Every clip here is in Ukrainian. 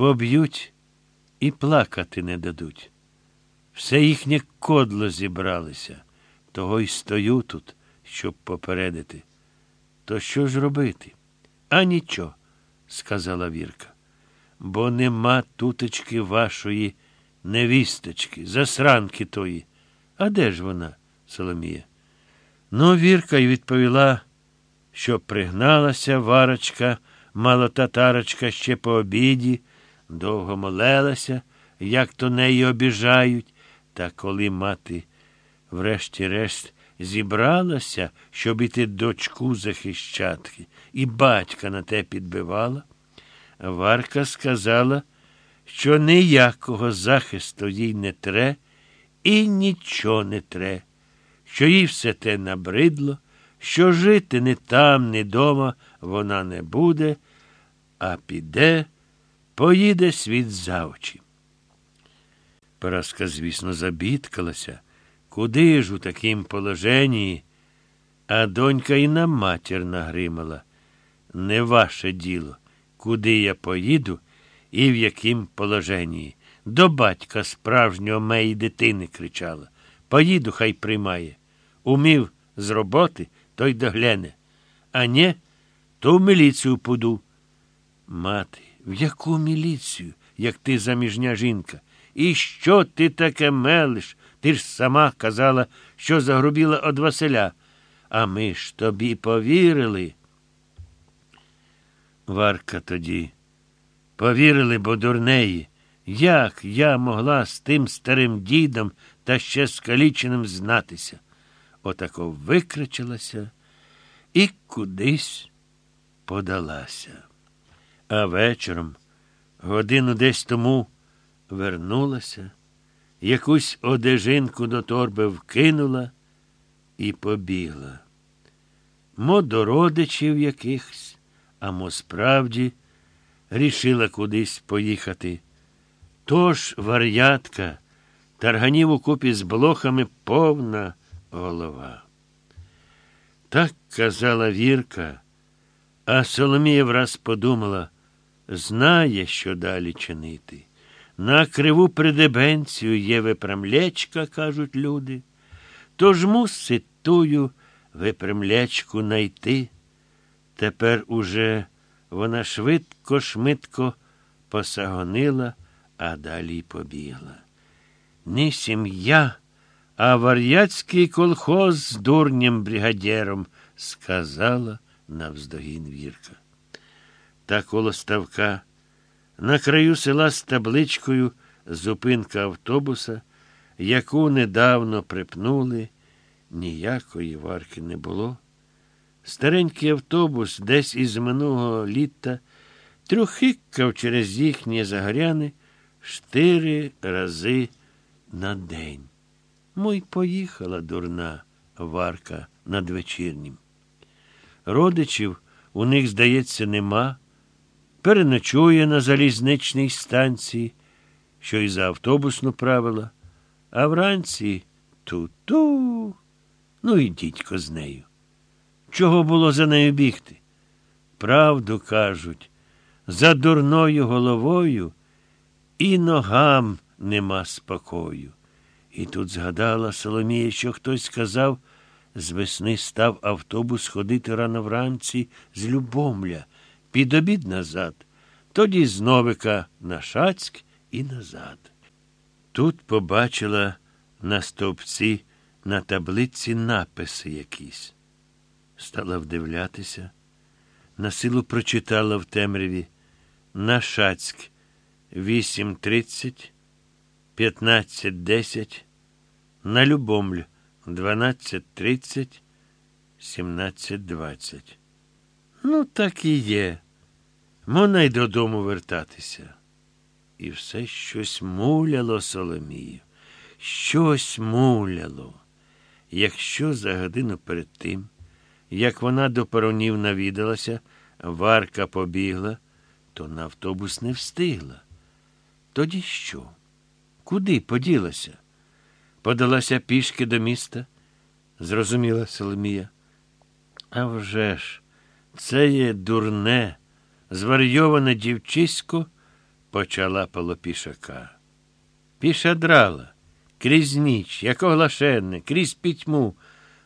Поб'ють і плакати не дадуть. Все їхнє кодло зібралися, того й стою тут, щоб попередити. То що ж робити? А нічого, сказала Вірка. Бо нема тутечки вашої невісточки, засранки тої. А де ж вона, Соломія? Ну, Вірка й відповіла, що пригналася варочка, малотатарочка ще по обіді, довго молелася, як то неї обіжають, та коли мати, врешті-решт, зібралася, щоб іти дочку захищати, і батька на те підбивала, Варка сказала, що ніякого захисту їй не тре і нічого не тре, що їй все те набридло, що жити не там, ні дома вона не буде, а піде, поїде світ за очі. Параска, звісно, забідкалася, куди ж у такім положенні, а донька і на матір нагримала. Не ваше діло, куди я поїду і в яким положенні. До батька справжнього моєї дитини кричала. Поїду, хай приймає. Умів з роботи, то й догляне. А не, то в міліцію поду. Мати, в яку міліцію, як ти заміжня жінка? І що ти таке мелиш? Ти ж сама казала, що загрубіла од Василя. А ми ж тобі повірили. Варка тоді. Повірили, бо дурнеї. Як я могла з тим старим дідом та ще скаліченим знатися? Отако викричилася і кудись подалася. А вечором, годину десь тому, вернулася, якусь одежинку до торби вкинула і побігла. Мо до родичів якихось, а мо справді рішила кудись поїхати. Тож вар'ятка, тарганів у купі з блохами повна голова. Так казала Вірка, а Соломія враз подумала, знає, що далі чинити. На криву придебенцію є випрямлячка, кажуть люди. Тож мусить тую випрямлячку найти. Тепер уже вона швидко, шмитко посагонила, а далі побігла. Не сім'я, а вар'яцький колхоз з дурнім бригадєром, сказала навздогін Вірка. Та коло ставка на краю села з табличкою зупинка автобуса, яку недавно припнули, ніякої варки не було. Старенький автобус десь із минулого літа трюхикав через їхні загоряни чотири рази на день. Мой поїхала дурна варка надвечірнім. Родичів у них, здається, нема. Переночує на залізничній станції, що й за автобусну правила, а вранці ту-ту. Ну і дідько з нею. Чого було за нею бігти? Правду кажуть, за дурною головою і ногам нема спокою. І тут згадала Соломія, що хтось сказав, з весни став автобус ходити рано вранці з Любомля, під обід назад, тоді з Новика на Шацьк і назад. Тут побачила на стовпці на таблиці написи якісь. Стала вдивлятися, на силу прочитала в темряві на Шацьк 8.30, 15.10, на Любомль 12.30, 17.20. Ну, так і є. Можна й додому вертатися. І все щось муляло Соломію, щось муляло. Якщо за годину перед тим, як вона до перонів навідалася, Варка побігла, то на автобус не встигла. Тоді що? Куди поділася? Подалася пішки до міста, зрозуміла Соломія. А вже ж, це є дурне, зварйоване дівчисько почала пішака. Піша драла, крізь ніч, як оглашенне, крізь пітьму,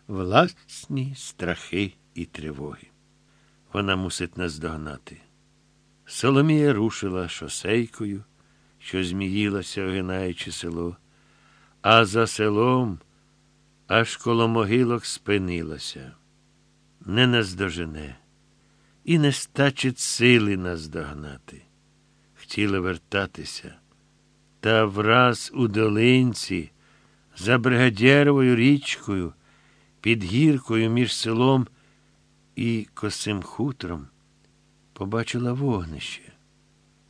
власні страхи і тривоги. Вона мусить нас догнати. Соломія рушила шосейкою, що зміїлася, огинаючи село, а за селом аж коло могилок спинилася. Не наздожене і не стачить сили наздогнати. Хотіла вертатися, та враз у долинці, за бригадєровою річкою, під гіркою між селом і косим хутром побачила вогнище,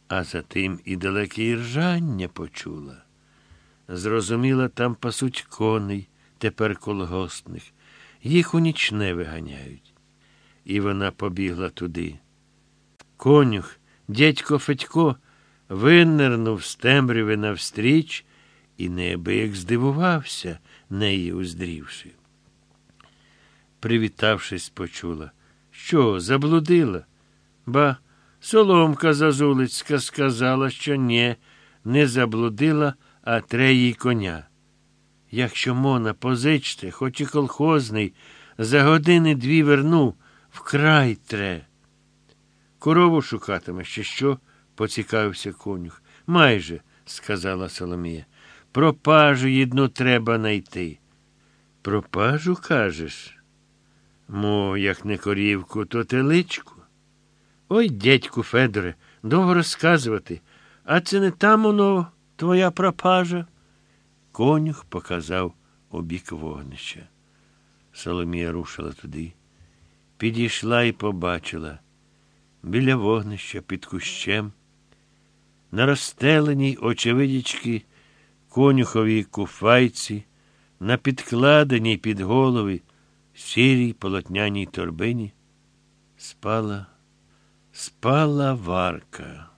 а за тим і далеке ржання почула. Зрозуміла, там пасуть коней, тепер колгоспних, їх у нічне виганяють. І вона побігла туди. Конюх, дядько Федько, винирнув з темряви навстріч і неабияк здивувався, неї уздрівши. Привітавшись, почула. Що, заблудила? Ба, Соломка Зазулицька сказала, що ні, не заблудила, а тре їй коня. Якщо мона, позичте, хоч і колхозний, за години дві верну, вкрай тре. Корову шукатиме, ще що? поцікавився конюх. Майже, сказала Соломія. Пропажу їдну треба найти. Пропажу, кажеш? Мо, як не корівку, то теличку. Ой, дядьку Федоре, довго розказувати. А це не там воно твоя пропажа? Конюх показав у бік вогнища. Соломія рушила туди, підійшла і побачила біля вогнища під кущем, на розстеленій очевидячки конюховій куфайці, на підкладеній під голови сірій полотняній торбині, спала, спала варка.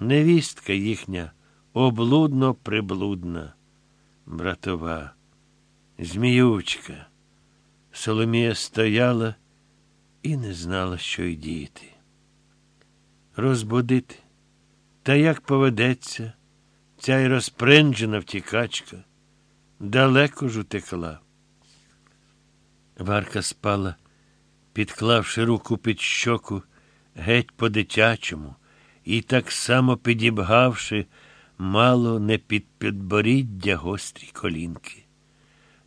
Невістка їхня облудно приблудна, братова, зміючка. Соломія стояла і не знала, що й діяти. Розбудити, та як поведеться, ця й розпринджена втікачка, далеко ж утекла. Варка спала, підклавши руку під щоку, геть по дитячому, і так само підібгавши мало не під підборіддя гострі колінки.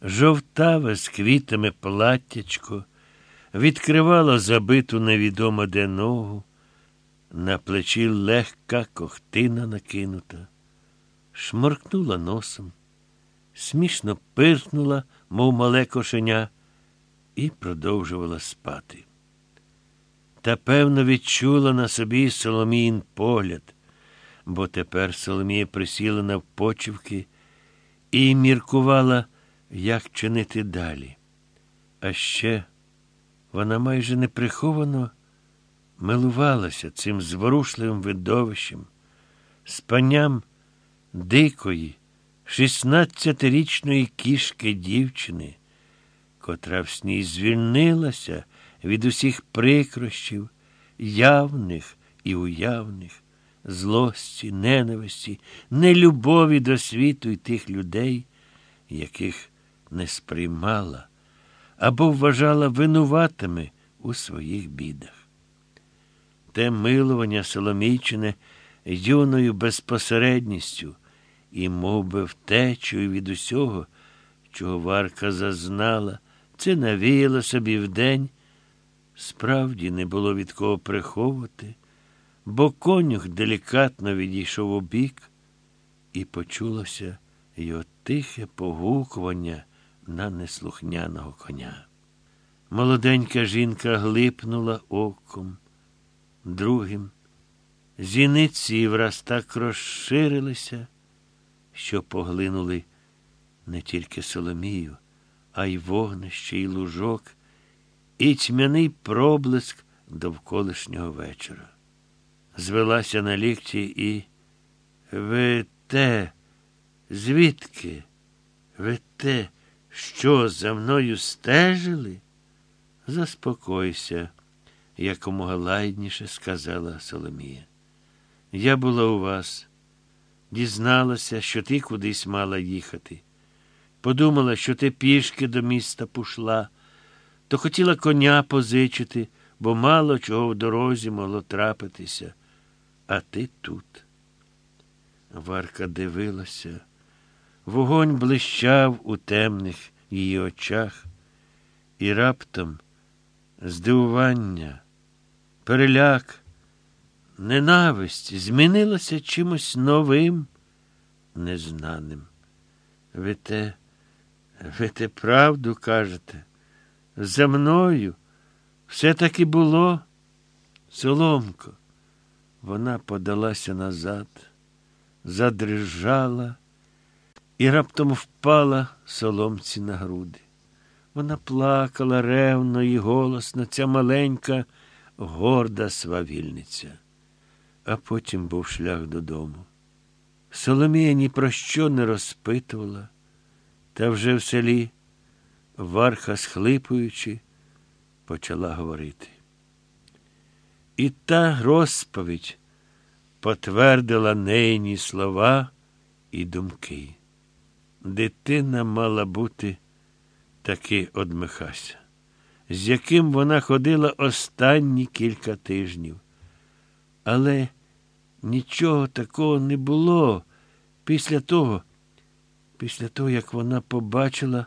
Жовтаве з квітами платтячко відкривало забиту невідомо де ногу, на плечі легка кохтина накинута, шморкнула носом, смішно пирхнула, мов мале кошеня і продовжувала спати. Та, певно, відчула на собі Соломіїн погляд, бо тепер Соломія присіла навпочивки і міркувала, як чинити далі. А ще вона майже неприховано милувалася цим зворушливим видовищем, спанням дикої, шістнадцятирічної кішки дівчини котра в сні звільнилася від усіх прикрощів, явних і уявних, злості, ненависті, нелюбові до світу і тих людей, яких не сприймала або вважала винуватими у своїх бідах. Те милування Соломійчине юною безпосередністю і мов би, втечею від усього, чого Варка зазнала. Це навіяло собі вдень. Справді не було від кого приховувати, бо конюх делікатно відійшов у бік, і почулося його тихе погукування на неслухняного коня. Молоденька жінка глипнула оком, другим. Зіниці враз так розширилися, що поглинули не тільки Соломію а й вогнище, і лужок, і тьмяний проблиск довколишнього вечора. Звелася на лікті і ви те, звідки? Ви те, що за мною стежили? Заспокойся, якомога лайдніше сказала Соломія. Я була у вас, дізналася, що ти кудись мала їхати. Подумала, що ти пішки до міста пішла, то хотіла коня позичити, бо мало чого в дорозі могло трапитися. А ти тут. Варка дивилася. Вогонь блищав у темних її очах, і раптом здивування, переляк, ненависть змінилася чимось новим, незнаним. Ви те, ви те правду кажете. За мною все таки було. Соломко. Вона подалася назад, задрижала і раптом впала соломці на груди. Вона плакала ревно і голосно, ця маленька, горда свавільниця. А потім був шлях додому. Соломія ні про що не розпитувала, та вже в селі, варха схлипуючи, почала говорити. І та розповідь потвердила нейні слова і думки. Дитина мала бути таки од Михася, з яким вона ходила останні кілька тижнів. Але нічого такого не було після того, після того, як вона побачила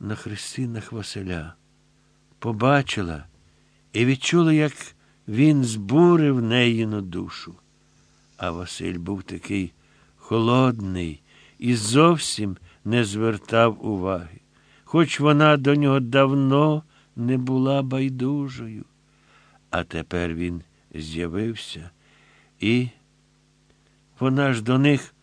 на хрестинах Василя. Побачила і відчула, як він збурив неїну душу. А Василь був такий холодний і зовсім не звертав уваги, хоч вона до нього давно не була байдужою. А тепер він з'явився, і вона ж до них